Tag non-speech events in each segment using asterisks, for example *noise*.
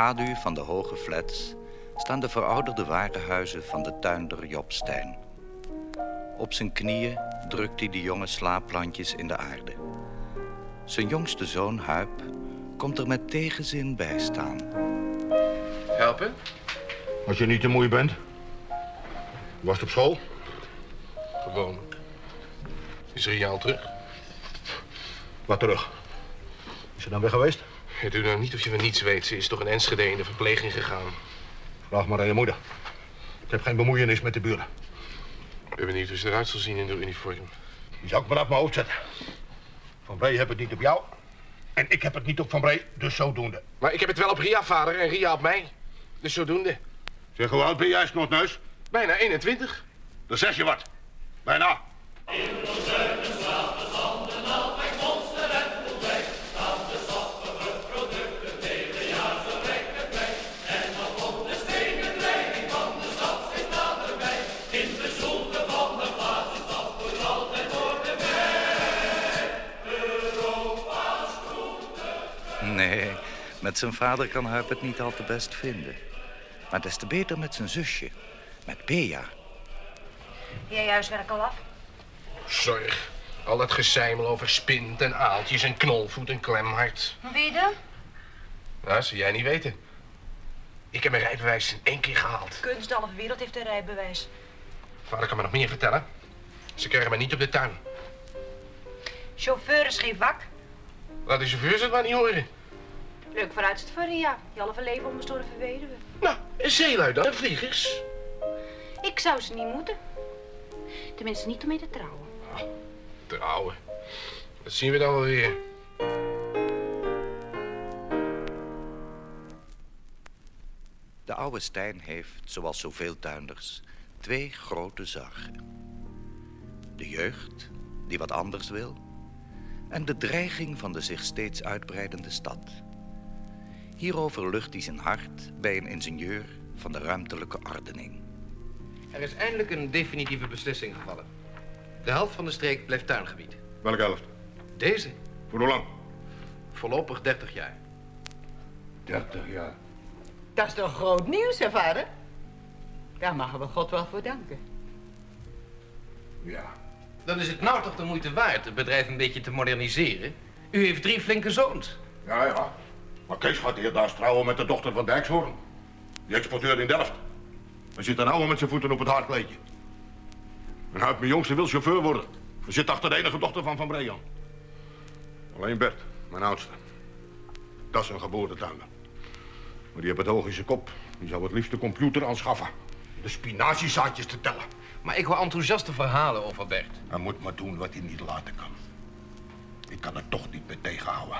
schaduw van de hoge flats staan de verouderde warenhuizen van de tuinder Job Stijn. Op zijn knieën drukt hij de jonge slaapplantjes in de aarde. Zijn jongste zoon, Huip, komt er met tegenzin bij staan. Helpen? Als je niet te moe bent. Was het op school? Gewoon. Is er al terug? Wat terug? Is ze dan weg geweest? Je doet nou niet of je van niets weet. Ze is toch een Enschede in de verpleging gegaan. Vraag maar aan je moeder. Ik heb geen bemoeienis met de buren. Ik ben benieuwd hoe ze eruit zal zien in de uniform. Die zou ik maar uit mijn hoofd zetten. Van Bree heb het niet op jou. En ik heb het niet op Van Bree, dus zodoende. Maar ik heb het wel op Ria, vader, en Ria op mij. Dus zodoende. Zeg, hoe oud ben jij, snotneus? Bijna 21. Dan zeg je wat. Bijna. Zijn vader kan Huip het niet al te best vinden. Maar des te beter met zijn zusje, met Bea. Jij huiswerk al af? Zorg. Al dat gezeimel over spint en aaltjes en knolvoet en klemhart. Wie dan? Nou, dat zou jij niet weten. Ik heb mijn rijbewijs in één keer gehaald. Kunst, de halve wereld heeft een rijbewijs. Vader kan me nog meer vertellen. Ze krijgen mij niet op de tuin. Chauffeur is geen vak. Laat de chauffeurs het maar niet horen. Leuk vooruitzicht voor Ria. Je halve leven onbestoren verweduwe. Nou, een zeelui dan, vliegers. Ik zou ze niet moeten. Tenminste, niet om mee te trouwen. Trouwen. Dat zien we dan wel weer. De oude Stijn heeft, zoals zoveel tuinders, twee grote zorgen. De jeugd, die wat anders wil, en de dreiging van de zich steeds uitbreidende stad. Hierover lucht hij zijn hart bij een ingenieur van de ruimtelijke ordening. Er is eindelijk een definitieve beslissing gevallen. De helft van de streek blijft tuingebied. Welke helft? Deze, Voor hoe lang? voorlopig 30 jaar. 30 jaar. Dat is toch groot nieuws, hè, vader? Daar mogen we God wel voor danken. Ja. Dan is het nou toch de moeite waard het bedrijf een beetje te moderniseren. U heeft drie flinke zoons. Ja, ja. Maar Kees gaat hier daar trouwen met de dochter van Dijkshoorn. Die exporteur in Delft. Hij zit een ouwe met zijn voeten op het haardkleedje. En Huip, mijn jongste, wil chauffeur worden. Hij zit achter de enige dochter van Van Brean. Alleen Bert, mijn oudste. Dat is een geboortetuinder. Maar die heeft het hoog in zijn kop. Die zou het liefst de computer aanschaffen. De spinaziezaadjes te tellen. Maar ik hoor enthousiaste verhalen over Bert. Hij moet maar doen wat hij niet laten kan. Ik kan er toch niet meer tegenhouden.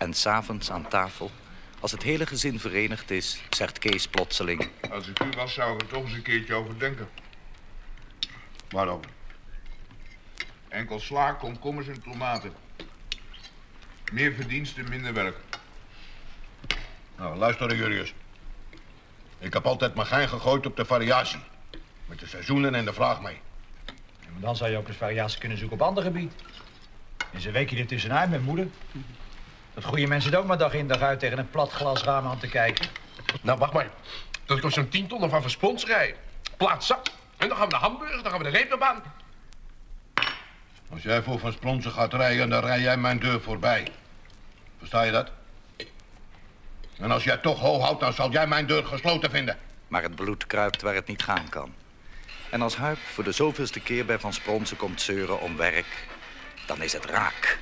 En s'avonds aan tafel, als het hele gezin verenigd is, zegt Kees plotseling... Als ik u was, zou ik er toch eens een keertje over denken. Waarover? Enkel sla, komkommers en tomaten. Meer verdiensten, minder werk. Nou, luister Jurius. Ik heb altijd mijn gein gegooid op de variatie. Met de seizoenen en de vraag mee. Maar dan zou je ook eens variatie kunnen zoeken op ander gebied. En ze week je er tussenuit met moeder. Dat goede mensen ook maar dag in dag uit tegen een plat glasraam aan te kijken. Nou, wacht maar. Dat ik op zo'n 10 ton van verspons rij. Plaats zak. En dan gaan we naar Hamburg, dan gaan we de reepbaan. Als jij voor Van Spronsen gaat rijden, dan rij jij mijn deur voorbij. Versta je dat? En als jij toch ho houdt, dan zal jij mijn deur gesloten vinden. Maar het bloed kruipt waar het niet gaan kan. En als Huip voor de zoveelste keer bij Van Spronsen komt zeuren om werk... dan is het raak.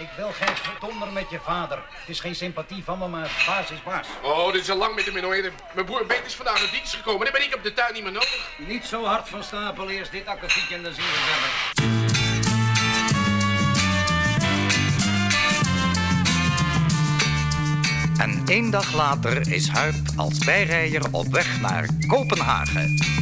Ik wil geen gedonder met je vader. Het is geen sympathie van me, maar baas is baas. Oh, dit is al lang met de minnoeien. Mijn broer Beet is vandaag in dienst gekomen. Dan ben ik op de tuin niet meer nodig. Niet zo hard van stapel, eerst dit akkefietje en dan zien we verder. En één dag later is Huip als bijrijder op weg naar Kopenhagen.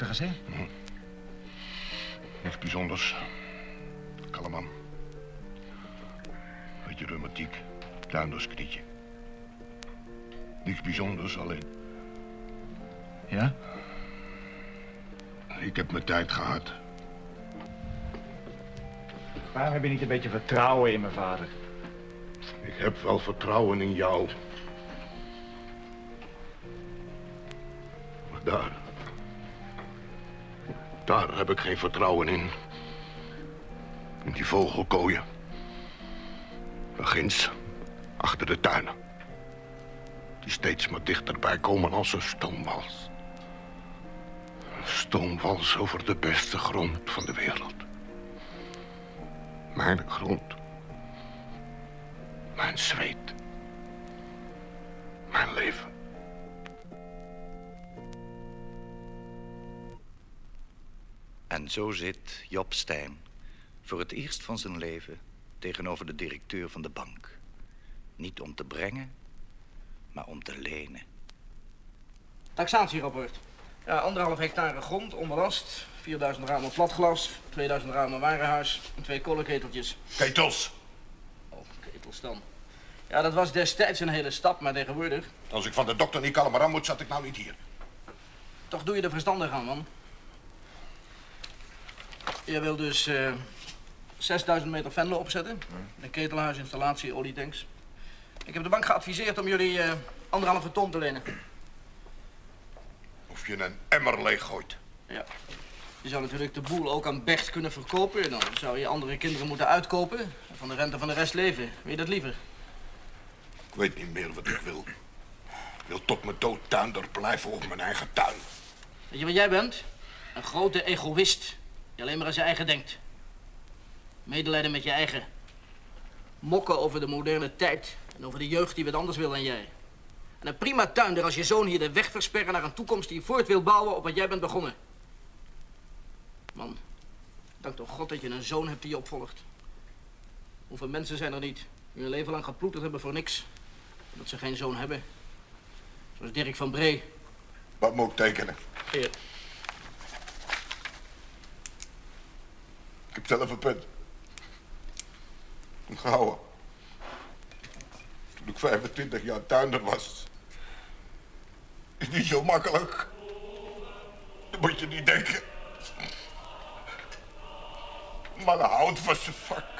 Dokter gezegd? Niks bijzonders. Kalleman. Beetje reumatiek. Tuinderskrietje. Niks bijzonders, alleen Ja? ik heb mijn tijd gehad. Waarom heb je niet een beetje vertrouwen in mijn vader? Ik heb wel vertrouwen in jou. Daar heb ik geen vertrouwen in. In die vogelkooien. Ginds, achter de tuinen. Die steeds maar dichterbij komen als een stoomwals. Een stoomwals over de beste grond van de wereld. Mijn grond. Mijn zweet. Mijn leven. En zo zit Job Stijn voor het eerst van zijn leven tegenover de directeur van de bank. Niet om te brengen, maar om te lenen. Taxatierapport. Ja, anderhalf hectare grond, onbelast. 4000 ramen platglas, 2000 ramen warenhuis en twee kolenketeltjes. Ketels. Oh, ketels dan. Ja, dat was destijds een hele stap, maar tegenwoordig. Als ik van de dokter niet kalm aan moet, zat ik nou niet hier. Toch doe je er verstandig aan, man. Je wil dus eh 6000 meter Venlo opzetten. Een ketelhuis, installatie, olietanks. Ik heb de bank geadviseerd om jullie eh anderhalve ton te lenen. Of je een emmer leeg gooit. Ja. Je zou natuurlijk de boel ook aan Bert kunnen verkopen. Dan zou je andere kinderen moeten uitkopen. En van de rente van de rest leven. Wil je dat liever? Ik weet niet meer wat ik wil. Ik wil tot mijn dood tuinder blijven op mijn eigen tuin. Weet je wat jij bent? Een grote egoïst. Die alleen maar aan zijn eigen denkt. Medelijden met je eigen. Mokken over de moderne tijd. En over de jeugd die wat anders wil dan jij. En een prima tuinder als je zoon hier de weg versperren naar een toekomst die voort wil bouwen op wat jij bent begonnen. Man, dank toch God dat je een zoon hebt die je opvolgt. Hoeveel mensen zijn er niet die hun leven lang geploeterd hebben voor niks? Omdat ze geen zoon hebben. Zoals Dirk van Bree. Wat moet ik tekenen? Hier. Ik heb zelf een punt. Onthouden. Toen ik 25 jaar tuinder was. Is niet zo makkelijk. Dat moet je niet denken. Mannen houdt van zijn vak.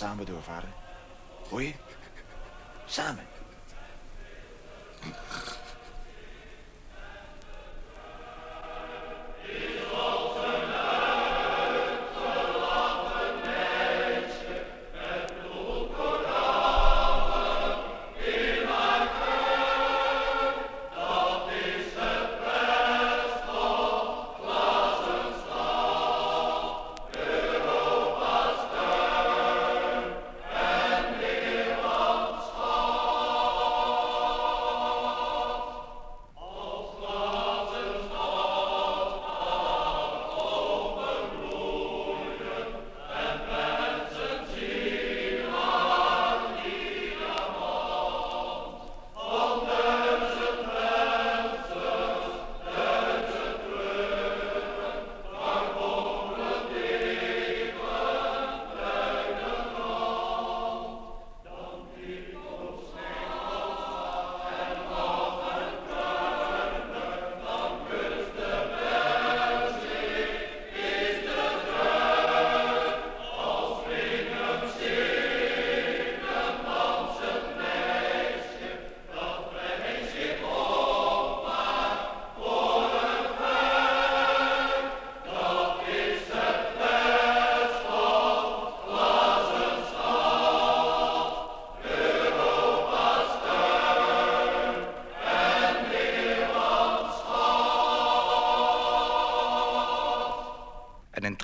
Samen door, vader. Hoor je? Samen.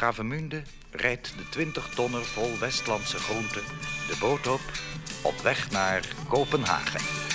Travemünde rijdt de 20 tonner vol Westlandse groenten de boot op, op weg naar Kopenhagen.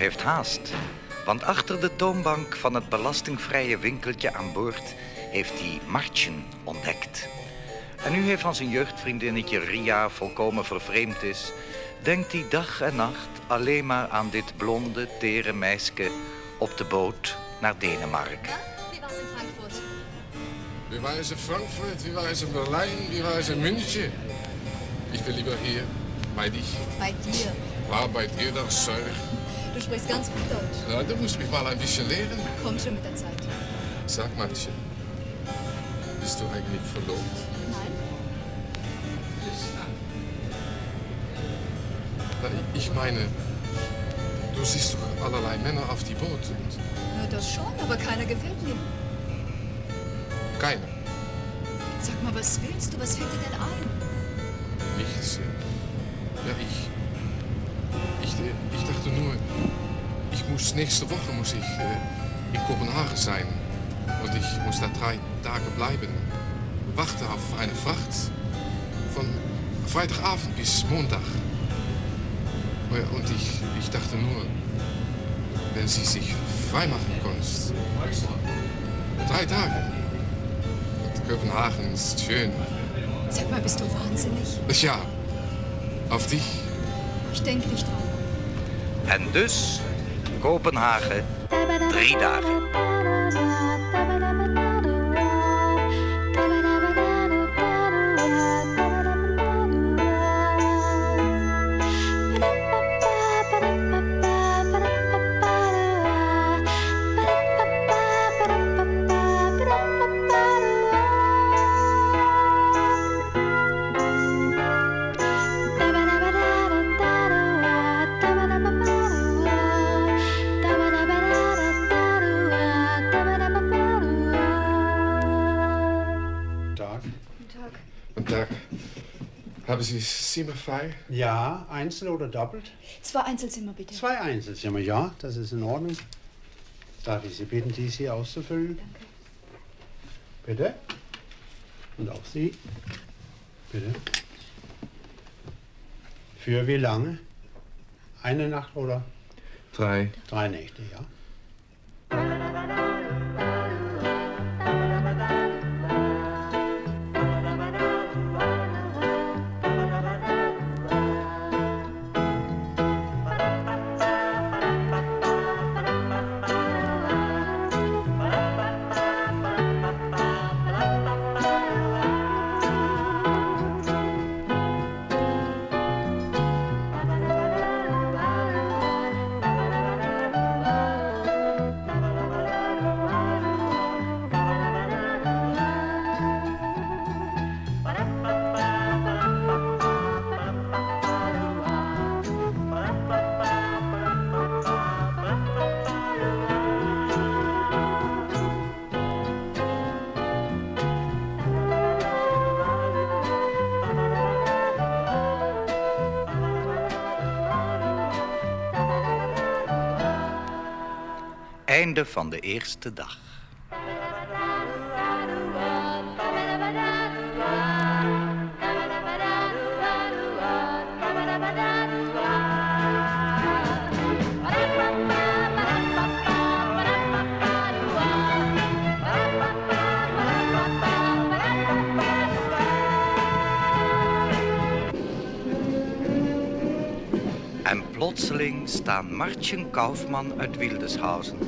Heeft haast, want achter de toonbank van het belastingvrije winkeltje aan boord heeft hij Martjen ontdekt. En nu hij van zijn jeugdvriendinnetje Ria volkomen vervreemd is, denkt hij dag en nacht alleen maar aan dit blonde, tere meisje op de boot naar Denemarken. Wie war's in Frankfurt? Wir waren in Frankfurt, wir waren in Berlin, wir waren in München. Ich bin lieber hier, bei dich. Bei dir. War bei dir das Zeug. Du sprichst ganz gut Deutsch. Ja, du musst mich mal ein bisschen lehren. Komm schon mit der Zeit. Sag, Martje, bist du eigentlich verlobt? Nein? Na, Ich meine, du siehst doch allerlei Männer auf die Boot. Und Ja, das schon, aber keiner gefällt mir. keiner, Sag mal, was willst du? Was fällt dir denn ein? nichts. Ja, ich, ich, ich dachte nur, ich muss nächste Woche muss ich äh, in Kopenhagen sein. Und ich muss da drei Tage bleiben. Warten auf eine Fracht von Freitagabend bis Montag. Ja, Und ich, ich dachte nur, wenn sie sich freimachen kannst. Drei Tage. Und Kopenhagen ist schön. Sag mal, bist du wahnsinnig? Ja, auf dich. Ich denke nicht dran. En dus Kopenhagen, drie dagen. Haben Sie Zimmer frei? Ja, einzeln oder doppelt? Zwei Einzelzimmer bitte. Zwei Einzelzimmer, ja, das ist in Ordnung. Darf ich Sie bitten, dies hier auszufüllen? Danke. Bitte. Und auch Sie. Bitte. Für wie lange? Eine Nacht oder? Drei. Drei Nächte, ja. Van de eerste dag. En plotseling staan Martjen Kaufman uit Wildeshausen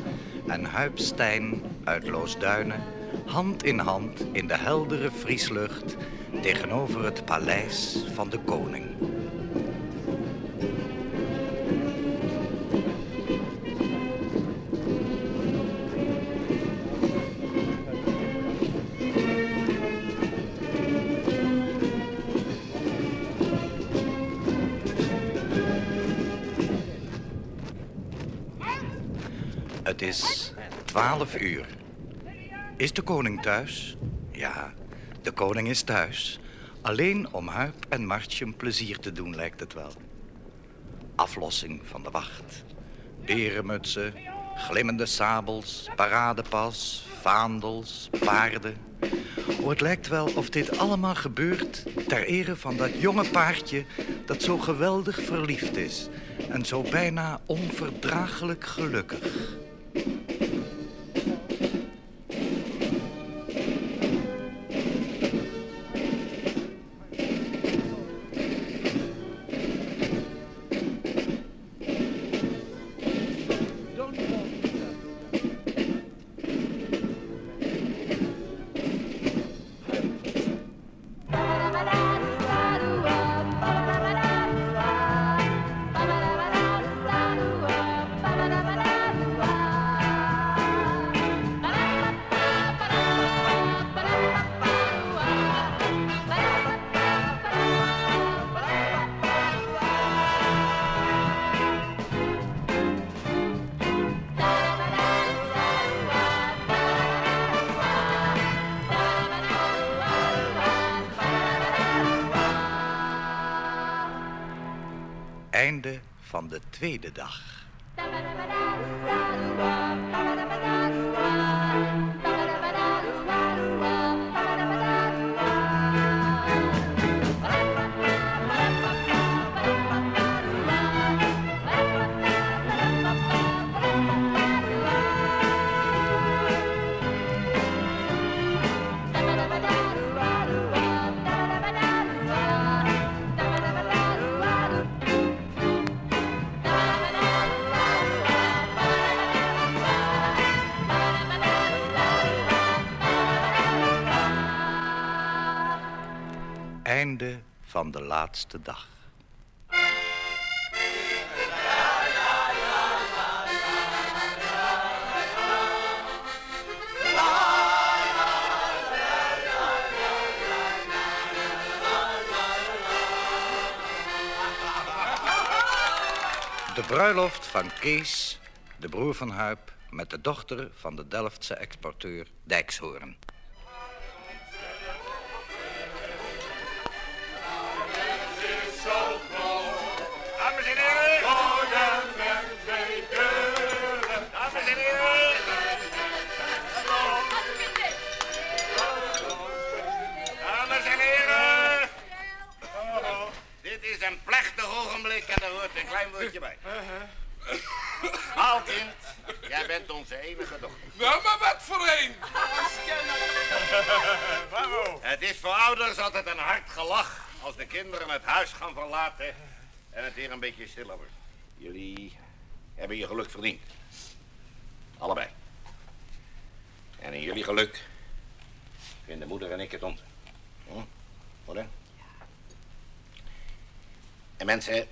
en Huip Stijn uit Loosduinen hand in hand in de heldere Frieslucht tegenover het paleis van de koning. 12 uur. Is de koning thuis? Ja, de koning is thuis. Alleen om Huip en Martje plezier te doen, lijkt het wel. Aflossing van de wacht. berenmutsen, glimmende sabels, paradepas, vaandels, paarden. Oh, het lijkt wel of dit allemaal gebeurt ter ere van dat jonge paardje dat zo geweldig verliefd is en zo bijna onverdraaglijk gelukkig. Van de laatste dag. De bruiloft van Kees, de broer van Huip, met de dochter van de Delftse exporteur Dijkshoorn. zal. Dames en heren. Worden weg deuren. Dames en heren. Dames en heren. Dit is een plechtig ogenblik en er hoort een klein woordje bij. Maal kind, jij bent onze enige dochter. Nou, maar wat voor een? Het is voor ouders altijd een hard gelach als de kinderen het huis gaan verlaten en het hier een beetje stiller wordt. Jullie hebben je geluk verdiend. Allebei. En in jullie geluk vinden moeder en ik het onze. Hm? Moeder? En mensen,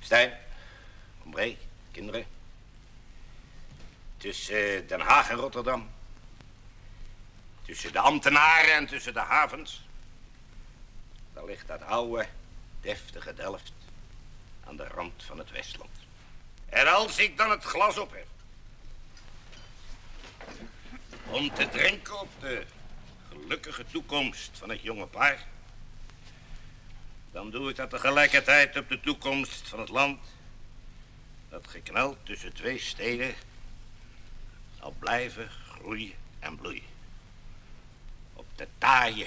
Stijn, Ombree, kinderen. Tussen Den Haag en Rotterdam. Tussen de ambtenaren en tussen de havens. Daar ligt dat oude, deftige Delft aan de rand van het Westland. En als ik dan het glas op heb. Om te drinken op de gelukkige toekomst van het jonge paar. Dan doe ik dat tegelijkertijd op de toekomst van het land. Dat gekneld tussen twee steden zal blijven groeien en bloeien. Op de taaie,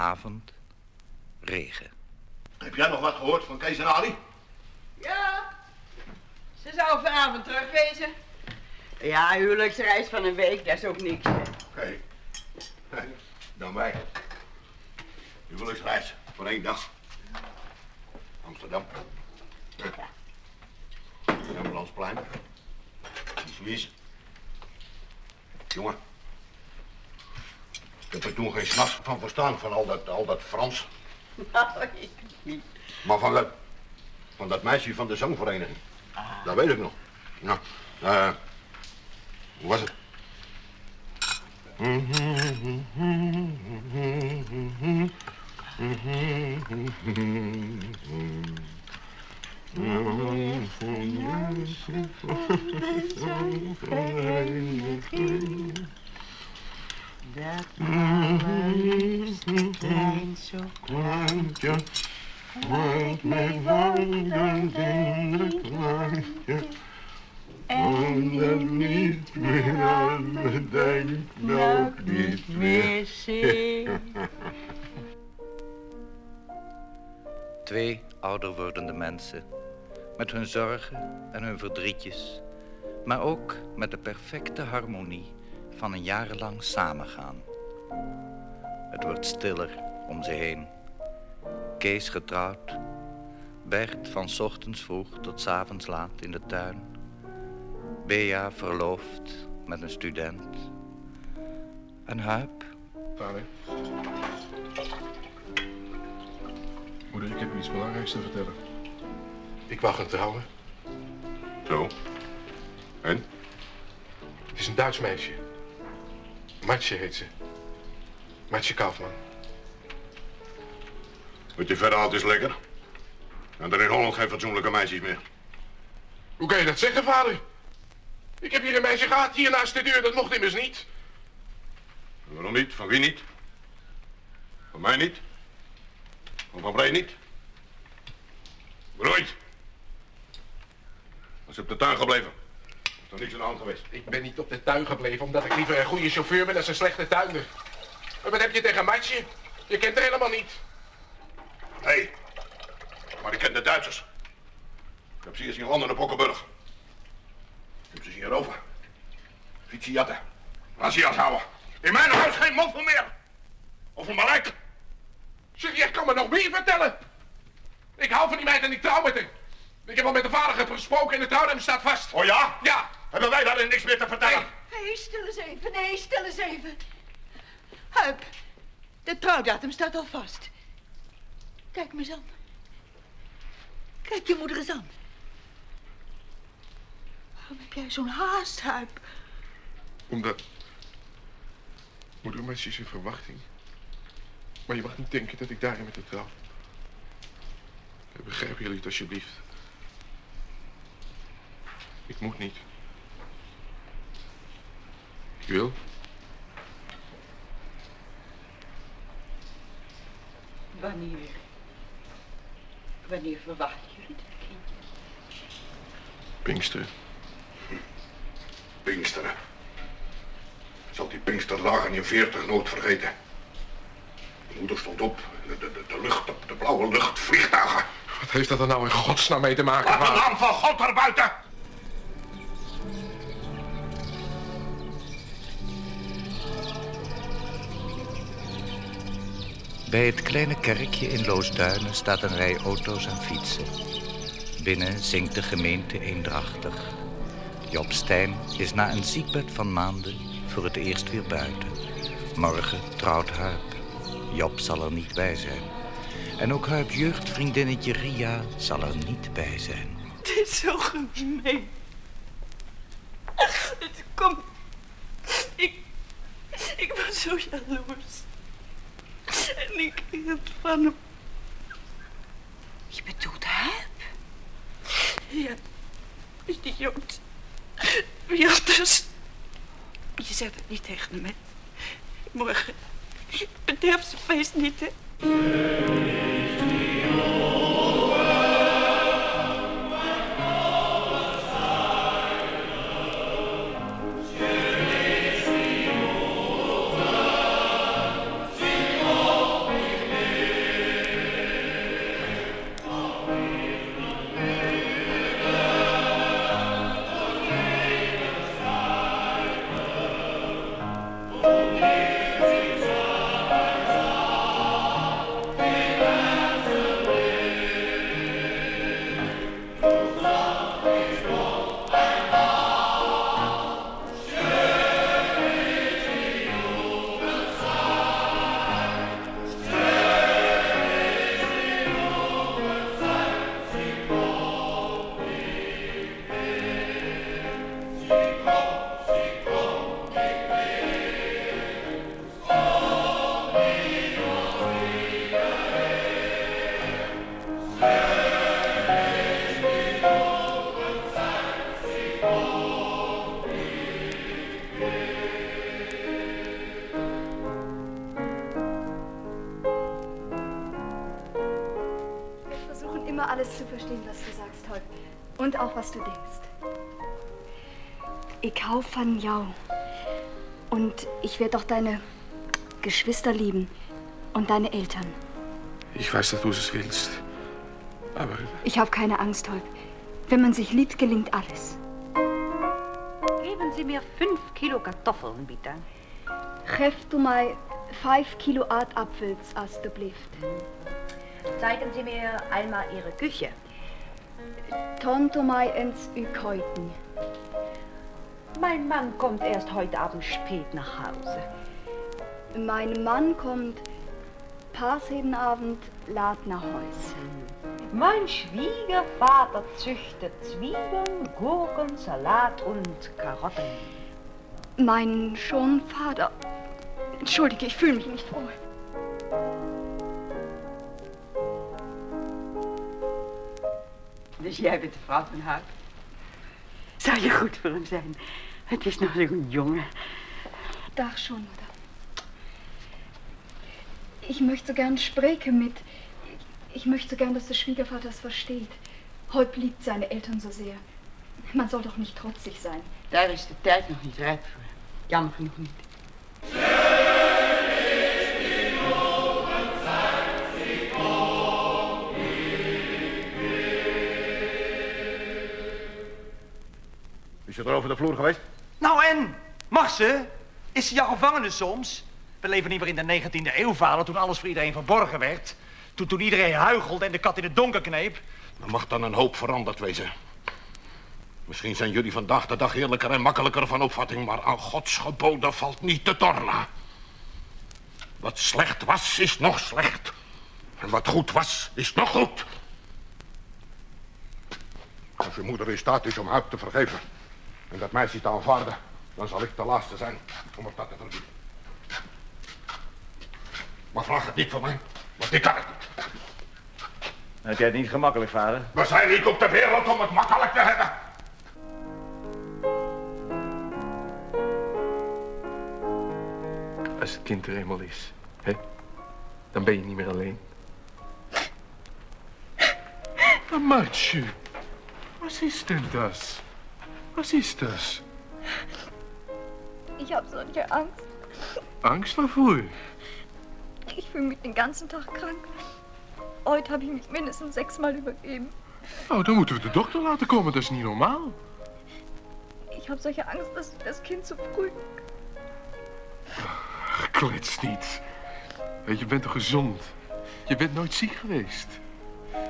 Avond. Regen. Heb jij nog wat gehoord van Kees en Ali? Ja, ze zou vanavond terugwezen. Ja, huwelijksreis van een week, dat is ook niks. hè. Oké. Nee, Dan wij. Huwelijksreis voor één dag. Amsterdam. Rembrandtsplein. Die Suisse. Jongen. Ik heb er toen geen s'nachts van verstaan, van al dat, al dat Frans. Nou, ik niet. Maar van dat, van dat meisje van de zangvereniging. Dat weet ik nog. Nou, eh, hoe was het? Dat allerliefste klein zo Kleintje, maakt mij het kleintje. Omdat niet meer aan me denkt, nou niet meer. Twee ouder wordende mensen. Met hun zorgen en hun verdrietjes. Maar ook met de perfecte harmonie van een jarenlang samengaan. Het wordt stiller om ze heen. Kees getrouwd. Bert van 's ochtends vroeg tot 's avonds laat in de tuin. Bea verloofd met een student. En Huip Vader. Moeder, ik heb u iets belangrijks te vertellen. Ik wou gaan trouwen. Zo. En? Het is een Duits meisje. Martje heet ze. Martje Kaufman. Wat je verder haalt is lekker. En er in Holland geen fatsoenlijke meisjes meer. Hoe kan je dat zeggen, vader? Ik heb hier een meisje gehad, hier naast de deur. Dat mocht immers niet. Waarom niet? Van wie niet? Van mij niet? Van Van Bree niet? Nooit. Was op de tuin gebleven. Is er niks aan de hand geweest. Ik ben niet op de tuin gebleven omdat ik liever een goede chauffeur ben dan een slechte tuinder. Maar wat heb je tegen Martje? Je kent haar helemaal niet. Hé, hey, maar ik ken de Duitsers. Ik heb ze hier zien landen op Okkenburg. Ik heb ze zien roven. Fietsen jatten. Razzia's houden. In mijn huis geen moffel meer. Of een beleid. Zeg, jij kan me nog meer vertellen. Ik hou van die meid en ik trouw met haar. Ik heb al met de vader gesproken en de trouwdatum staat vast. Oh ja? Ja. Hebben wij daarin niks meer te vertellen? Hé, hey, stil eens even. Nee, stil eens even. Huip, de trouwdatum staat al vast. Kijk me eens aan. Kijk je moeder eens aan. Waarom heb jij zo'n haast, Huip? Omdat... Moeder is in verwachting. Maar je mag niet denken dat ik daarin met haar trouw. Begrijpen jullie het alsjeblieft? Ik moet niet. Ik wil. Wanneer? Wanneer verwachten jullie dat kindje? Pinksteren. Pinksteren. Zal die Pinksterdagen in 40 nooit vergeten. De moeder stond op. De, de, de, lucht, de, de blauwe lucht, vliegtuigen. Wat heeft dat er nou in godsnaam mee te maken? Laat de naam van God erbuiten! Bij het kleine kerkje in Loosduinen staat een rij auto's en fietsen. Binnen zingt de gemeente eendrachtig. Job Stijn is na een ziekbed van maanden voor het eerst weer buiten. Morgen trouwt Huip. Job zal er niet bij zijn. En ook Huip jeugdvriendinnetje Ria zal er niet bij zijn. Het is zo gemeen. Het komt. Ik. Ik was zo jaloers. Ik hield van hem. Je bedoelt Huip? Ja. Is die Jood? Wie anders? Je zegt het niet tegen me. Morgen. Bederf zijn feest niet, hè? Van jou. Und ich werde auch deine Geschwister lieben. Und deine Eltern. Ich weiß, dass du es willst. Aber Ich habe keine Angst, Holm. Wenn man sich liebt, gelingt alles. Geben Sie mir fünf Kilo Kartoffeln, bitte. Geef du mij vijf kilo aardappels, alstublieft. Zeigen Sie mir einmal Ihre Küche. Ton du mij ins Ukeuten. Mein Mann kommt erst heute Abend spät nach Hause. Mein Mann kommt paas jeden Abend laat naar huis. Mein Schwiegervater züchtet Zwiebeln, Gurken, Salat und Karotten. Mein Schonvater. Entschuldige, ich fühle mich nicht wohl. Dus jij bent de vrouw van? Zou je goed voor hem zijn? Het is nog zo'n jongen. Dag schon, Mutter. Ich möchte so gern sprechen mit. Ich möchte so gern, dass der Schwiegervater es versteht. Holp liebt seine Eltern so sehr. Man soll doch nicht trotzig sein. Daar is de tijd nog niet rijp voor. Jammer genoeg niet. Is je er over de vloer geweest? Nou en? Mag ze? Is ze jouw gevangene soms? We leven niet meer in de 19e eeuw, vader, toen alles voor iedereen verborgen werd. Toen, toen iedereen huigelde en de kat in het donker kneep. Er mag dan een hoop veranderd wezen. Misschien zijn jullie vandaag de dag eerlijker en makkelijker van opvatting, maar aan Gods geboden valt niet te tornen. Wat slecht was, is nog slecht. En wat goed was, is nog goed. Als je moeder in staat is om Huip te vergeven en dat meisje te aanvaarden, dan zal ik de laatste zijn om het dat te verbieden. Maar vraag het niet van mij, want ik kan het niet. Heb jij het niet gemakkelijk, vader? We zijn niet op de wereld om het makkelijk te hebben. Als het kind er eenmaal is, hè, dan ben je niet meer alleen. Maar wat is denn das? Was ist das? Ich habe solche Angst. Angst waarvoor? Ich fühle mich den ganzen Tag krank. Heute habe ich mich mindestens sechsmal übergeben. Nou, dan moeten we de dokter laten komen, dat is niet normaal. Ich habe solche Angst, dass ich das Kind zu früh. Klets niet. Je bent toch gezond? Je bent nooit ziek geweest.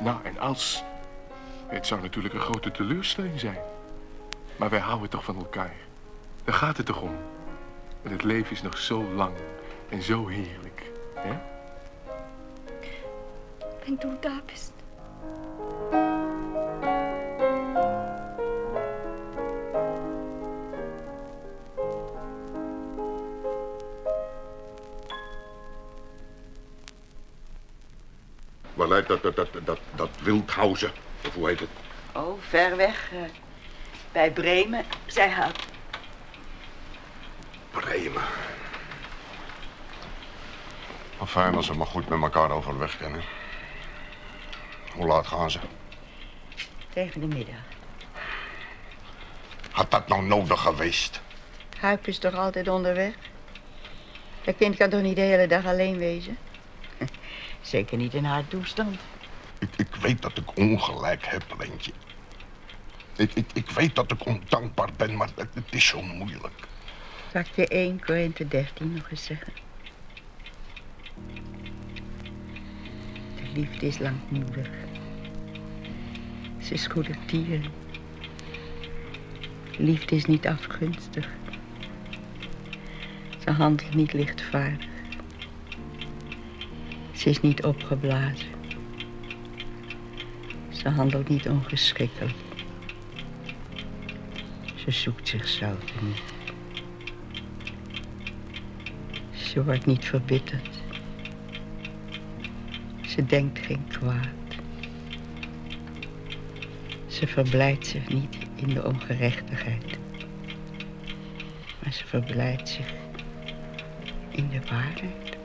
Nou, en als... Het zou natuurlijk een grote teleurstelling zijn. Maar wij houden toch van elkaar. Daar gaat het toch om. En het leven is nog zo lang en zo heerlijk. Hè? Wenn du da bist. Waar lijkt dat, dat, dat, dat, dat Wildhausen? Of hoe heet het? Oh, ver weg. Bij Bremen, zei Hout. Bremen. Fijn als ze maar goed met elkaar overweg kennen. Hoe laat gaan ze? Tegen de middag. Had dat nou nodig geweest? Huip is toch altijd onderweg? Dat kind kan toch niet de hele dag alleen wezen? *laughs* Zeker niet in haar toestand. Ik, ik weet dat ik ongelijk heb, Leentje. Ik, ik, ik weet dat ik ondankbaar ben, maar het, is zo moeilijk. Zal je 1 Korinthe 13 nog eens zeggen? De liefde is langmoedig. Ze is goedertieren. Liefde is niet afgunstig. Ze handelt niet lichtvaardig. Ze is niet opgeblazen. Ze handelt niet ongeschikkelijk. Ze zoekt zichzelf niet. Ze wordt niet verbitterd. Ze denkt geen kwaad. Ze verblijdt zich niet in de ongerechtigheid. Maar ze verblijdt zich in de waarheid.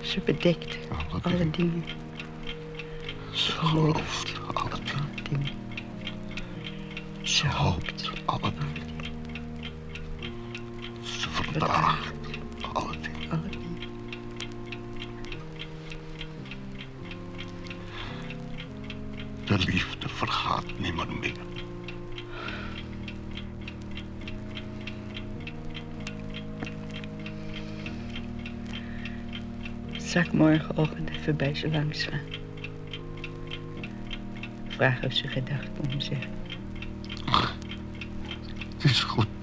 Ze bedekt alle dingen. Ze gelooft Ze hoopt alle. Ze verdraagt alle dingen. De liefde vergaat nimmer meer. Zal ik morgenochtend even bij ze langs gaan? Vraag of ze gedacht komen zeggen. Is goed.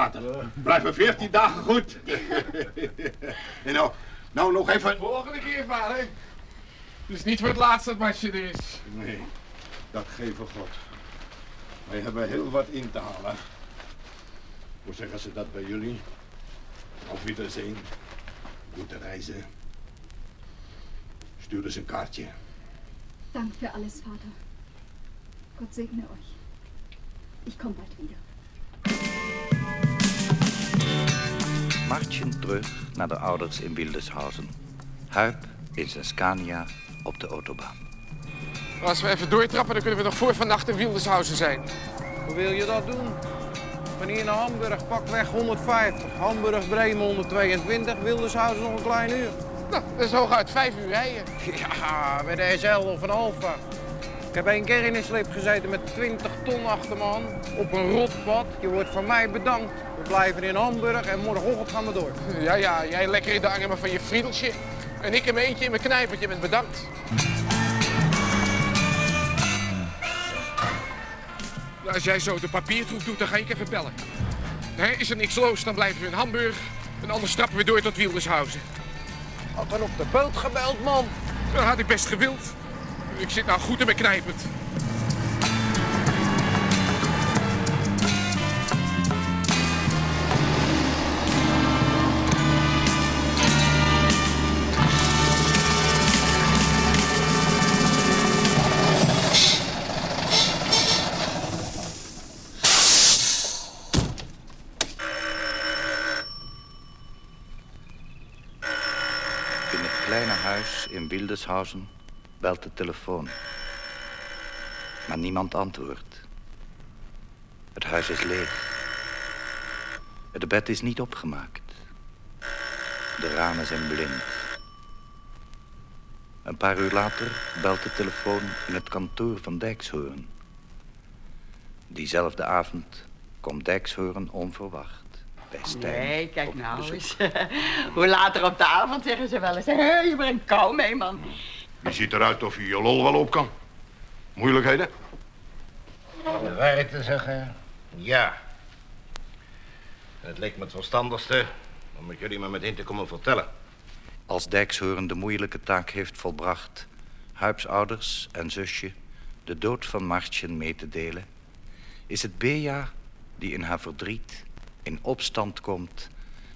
Water. Blijven veertien dagen goed. *laughs* en nou, nou nog even... Volgende keer, vader. Dus niet voor het laatst dat er is. Nee, dat geven God. Wij hebben heel wat in te halen. Hoe zeggen ze dat bij jullie? Auf Wiedersehen. Goede reizen. Stuur eens een kaartje. Dank für alles, Vater. Gott segne euch. Ich komme bald wieder. Martjen terug naar de ouders in Wildeshausen. Huip in zijn Scania op de autobaan. Als we even doortrappen, dan kunnen we nog voor vannacht in Wildershausen zijn. Hoe wil je dat doen? Van hier naar Hamburg, pakweg 150. Hamburg, Bremen 122, Wildershausen nog een klein uur. Nou, dat is hooguit vijf uur rijden. Ja, bij de SL of een Alfa. Ik heb één keer in een slip gezeten met 20 ton achter me aan. Op een rotpad. Je wordt van mij bedankt. We blijven in Hamburg en morgenochtend gaan we door. *laughs* Ja, ja, jij lekker in de armen van je friedeltje. En ik in mijn eentje in mijn knijpertje met bedankt. Als jij zo de papiertroep doet, dan ga ik even bellen. Is er niks los, dan blijven we in Hamburg. En anders stappen we door tot Wildershausen. Had er op de boot gebeld, man. Dat had ik best gewild. Ik zit nou goed in mijn knijpend. In het kleine huis in Wildeshausen belt de telefoon. Maar niemand antwoordt. Het huis is leeg. Het bed is niet opgemaakt. De ramen zijn blind. Een paar uur later belt de telefoon in het kantoor van Dijkshoorn. Diezelfde avond komt Dijkshoorn onverwacht bij Stijn. Nee, kijk nou eens. *laughs* Hoe later op de avond zeggen ze wel eens. Hé, je brengt kou mee, man. Je ziet eruit of je je lol wel op kan. Moeilijkheden? Om de waarheid te zeggen, ja. En het leek me het verstandigste om het jullie maar meteen te komen vertellen. Als Dijkshoorn de moeilijke taak heeft volbracht... Huips ouders en zusje de dood van Martjen mee te delen... is het Bea die in haar verdriet in opstand komt...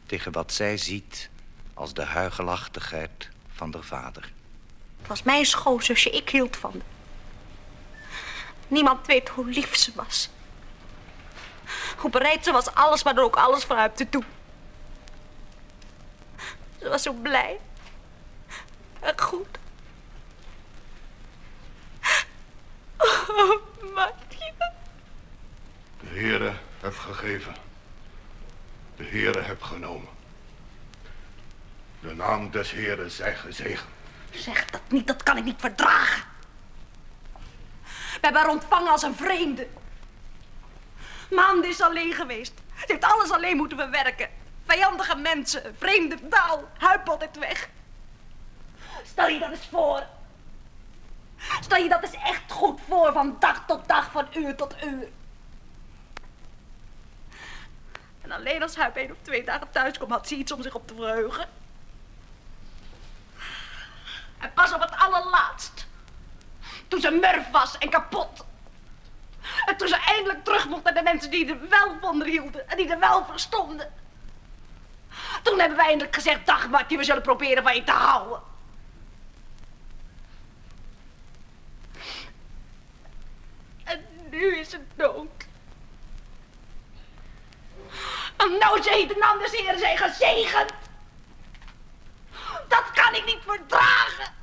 tegen wat zij ziet als de huigelachtigheid van haar vader. Het was mijn schoonzusje, ik hield van. Niemand weet hoe lief ze was. Hoe bereid ze was alles, maar dan ook alles voor haar te doen. Ze was zo blij. En goed. Oh, Martje. De Heere heeft gegeven. De Heere heeft genomen. De naam des Heeren zij gezegend. Zeg dat niet, dat kan ik niet verdragen. We hebben haar ontvangen als een vreemde. Maanden is alleen geweest. Ze heeft alles alleen moeten bewerken. Vijandige mensen, vreemde taal, huip altijd weg. Stel je dat eens voor. Stel je dat eens echt goed voor, van dag tot dag, van uur tot uur. En alleen als Huip één of twee dagen thuis had ze iets om zich op te verheugen. En pas op het allerlaatst. Toen ze murf was en kapot. En toen ze eindelijk terug mocht naar de mensen die er wel van hielden. En die er wel verstonden. Toen hebben wij eindelijk gezegd, dag Martie, we zullen proberen van je te houden. En nu is ze dood. En nou ze de naam des Heren zijn gezegend. Kan ik niet verdragen.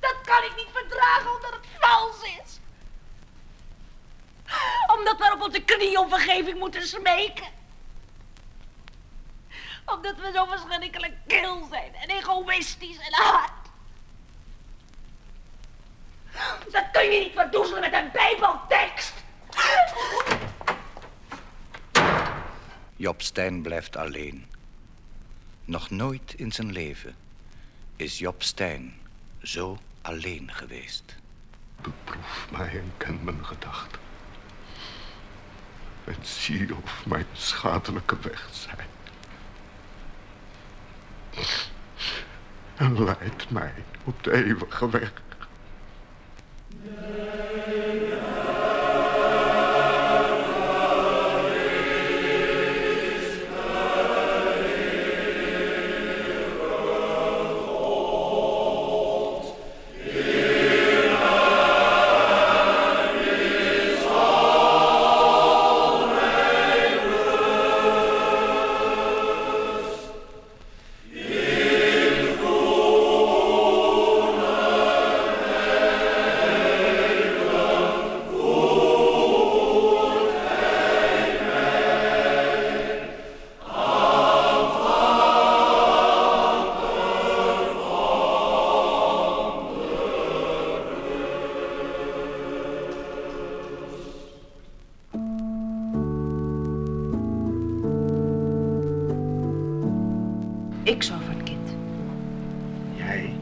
Dat kan ik niet verdragen omdat het vals is. Omdat we op onze knieën om vergeving moeten smeken. Omdat we zo verschrikkelijk kil zijn en egoïstisch en hard. Dat kun je niet verdoezelen met een bijbeltekst. Job Stijn blijft alleen. Nog nooit in zijn leven is Job Stijn zo alleen geweest. Beproef mij en ken mijn gedachten. En zie of mijn schadelijke weg zijn. En leid mij op de eeuwige weg.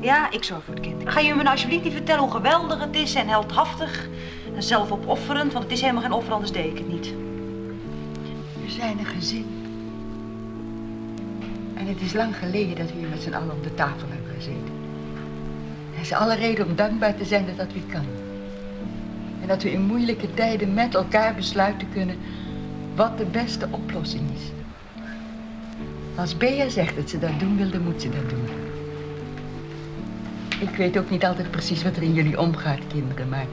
Ja, ik zorg voor het kind. Ga je me nou alsjeblieft niet vertellen hoe geweldig het is en heldhaftig en zelfopofferend, want het is helemaal geen offer, anders deed ik het niet. We zijn een gezin. En het is lang geleden dat we hier met z'n allen om de tafel hebben gezeten. Er is alle reden om dankbaar te zijn dat dat weer kan. En dat we in moeilijke tijden met elkaar besluiten kunnen wat de beste oplossing is. Als Bea zegt dat ze dat doen wil, dan moet ze dat doen. Ik weet ook niet altijd precies wat er in jullie omgaat, kinderen, maar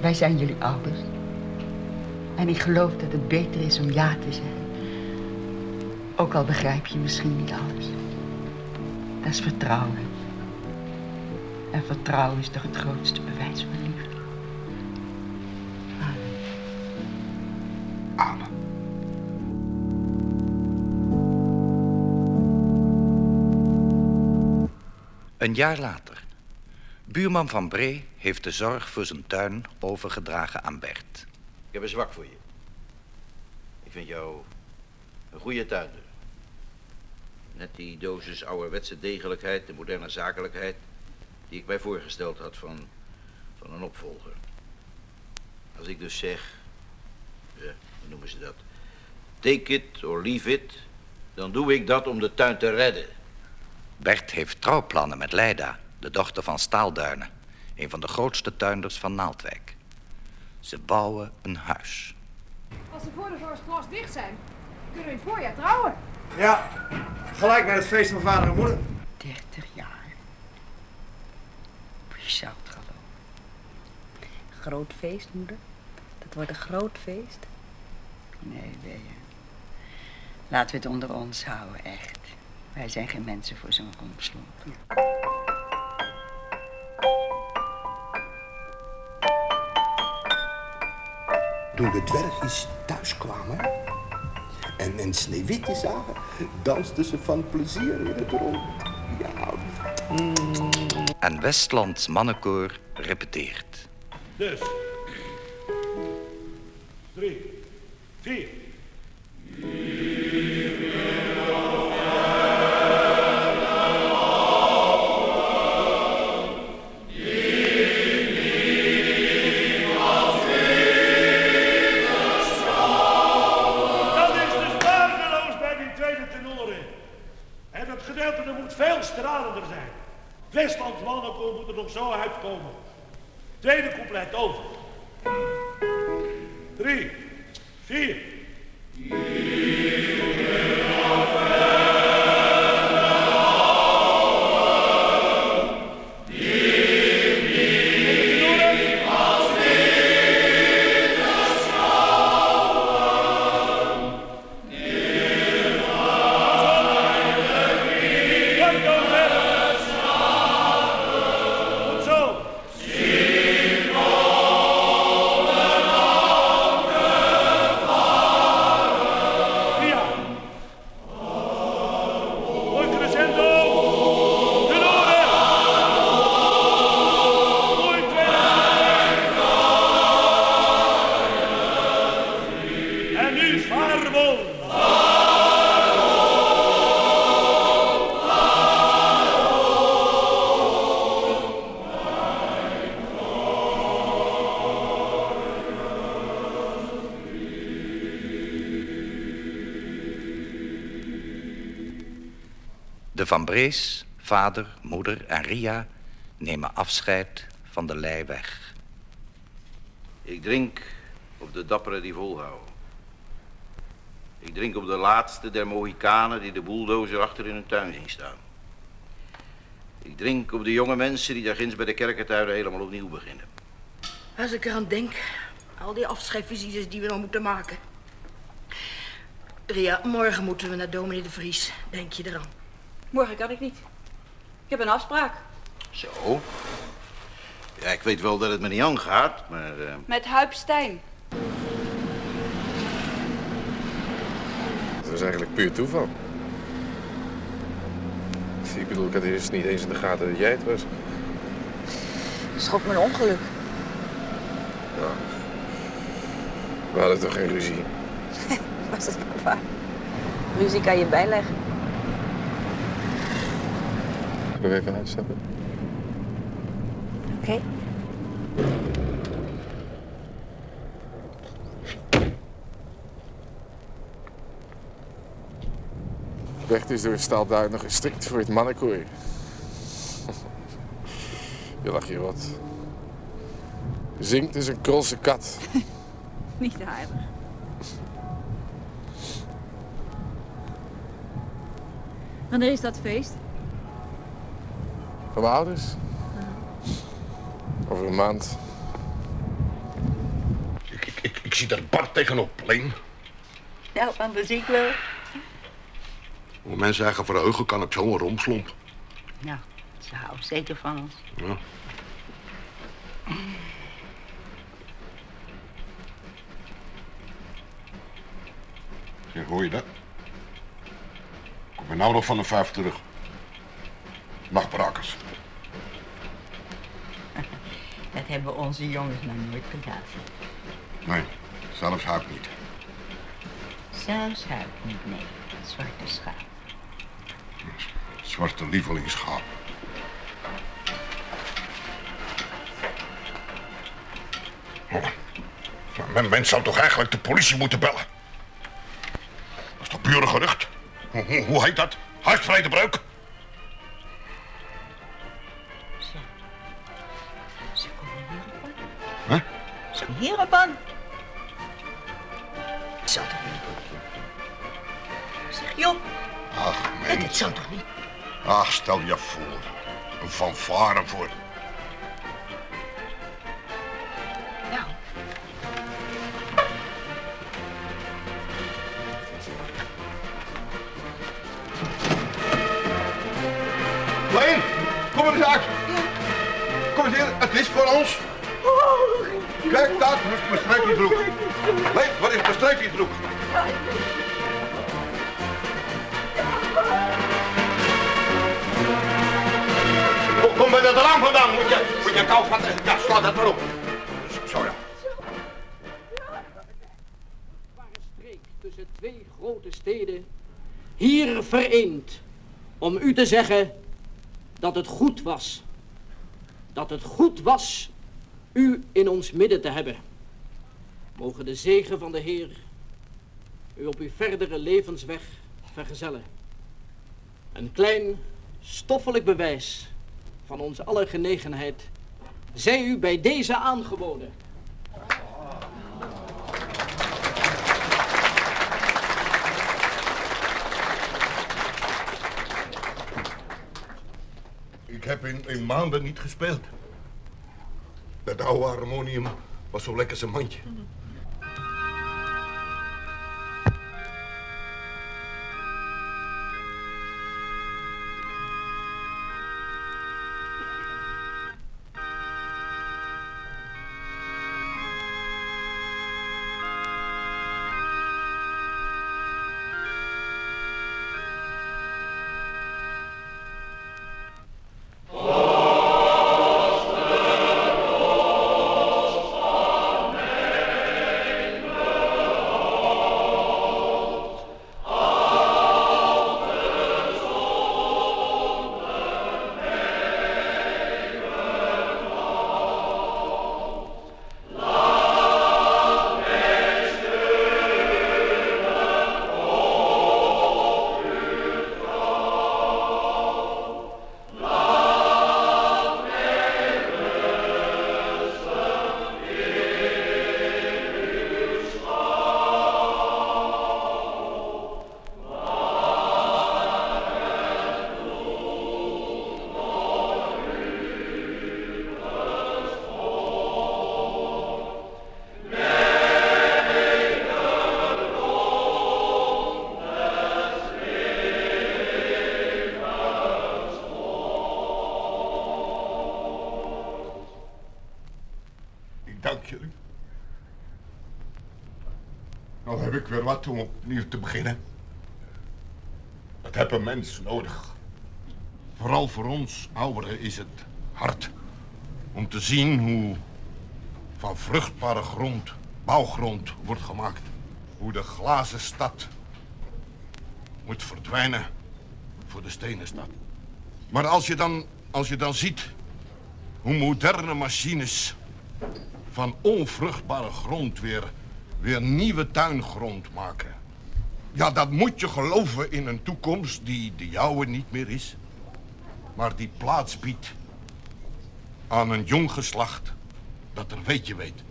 wij zijn jullie ouders. En ik geloof dat het beter is om ja te zeggen. Ook al begrijp je misschien niet alles. Dat is vertrouwen. En vertrouwen is toch het grootste bewijs van liefde. Een jaar later. Buurman Van Bree heeft de zorg voor zijn tuin overgedragen aan Bert. Ik heb een zwak voor je. Ik vind jou een goede tuinder. Net die dosis ouderwetse degelijkheid, de moderne zakelijkheid... die ik mij voorgesteld had van, van een opvolger. Als ik dus zeg... Ja, hoe noemen ze dat? Take it or leave it... dan doe ik dat om de tuin te redden. Bert heeft trouwplannen met Leida, de dochter van Staalduinen, een van de grootste tuinders van Naaldwijk. Ze bouwen een huis. Als de voordeurs klas dicht zijn, kunnen we in het voorjaar trouwen. Ja, gelijk naar het feest van vader en moeder. 30 jaar. Je zou het geloven. Groot feest, moeder. Dat wordt een groot feest. Nee, Bea. Laten we het onder ons houden, echt. Wij zijn geen mensen voor zo'n rompslomp. Toen de dwergjes thuis kwamen en, en Sneeuwwitje zagen, dansten ze van plezier in het rond. Ja. En Westlands mannenkoor repeteert. Dus. Drie. Vier. Westlands mannenkoor moet er nog zo uitkomen. Tweede couplet over. Drie, vier. De Van Brees, vader, moeder en Ria nemen afscheid van de lei weg. Ik drink op de dapperen die volhouden. Ik drink op de laatste der Mohikanen die de boeldozer achter in hun tuin zien staan. Ik drink op de jonge mensen die daar ginds bij de kerkentuinen helemaal opnieuw beginnen. Als ik eraan denk, al die afscheidsvisites die we nog moeten maken. Ria, morgen moeten we naar dominee de Vries. Denk je eraan? Morgen kan ik niet. Ik heb een afspraak. Zo. Ja, ik weet wel dat het me niet aangaat, maar... eh, Met Huip Stijn. Dat was eigenlijk puur toeval. Ik bedoel, ik had eerst niet eens in de gaten dat jij het was. Schok me een ongeluk. Nou, we hadden toch geen ruzie? *laughs* Was het maar waar? Ruzie kan je bijleggen. Nog even uitstappen? Oké. Bert is door Staalduin nog gestrikt voor het mannenkooi. *laughs* Je lacht je wat. Zingt is een krolse kat. *laughs* Niet aardig. Wanneer is dat feest? Van mijn ouders? Over een maand. Ik, ik zie daar Bart tegenop, Leen. Nou, van de ziek wel. Hoe mensen zeggen verheugen kan ik zo een romslomp. Nou, ze houden zeker van ons. Ja. Zeg, hoor je dat? Kom je nou nog van de vijf terug? Nachtbrakers. Dat hebben onze jongens nog nooit gedaan. Nee, zelfs huid niet. Zelfs huid niet, nee. Zwarte schaap. Zwarte lievelingsschaap. Oh. Maar Men, men zou toch eigenlijk de politie moeten bellen? Dat is toch gerucht? Hoe, hoe- hoe heet dat? Hartvredebreuk? Hierop aan. Zal toch niet? Zeg, Job, Ach, mens. zal toch niet? Ach, stel je voor. Een fanfare voor. Te zeggen dat het goed was. Dat het goed was u in ons midden te hebben. Mogen de zegen van de Heer u op uw verdere levensweg vergezellen. Een klein stoffelijk bewijs van onze aller genegenheid zij u bij deze aangeboden. Ik heb in, maanden niet gespeeld. Dat oude harmonium was zo lekker zijn mandje. Om opnieuw te beginnen. Dat heb een mens nodig. Vooral voor ons ouderen is het hard. Om te zien hoe van vruchtbare grond bouwgrond wordt gemaakt. Hoe de glazen stad moet verdwijnen voor de stenen stad. Maar als je dan, als je dan ziet hoe moderne machines van onvruchtbare grond weer, weer nieuwe tuingrond maken. Ja, dat moet je geloven in een toekomst die de jouwe niet meer is. Maar die plaats biedt aan een jong geslacht dat er weet je weet.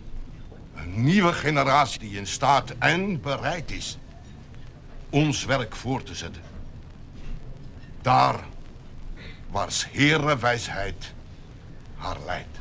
Een nieuwe generatie die in staat en bereid is ons werk voor te zetten. Daar waar herenwijsheid haar leidt.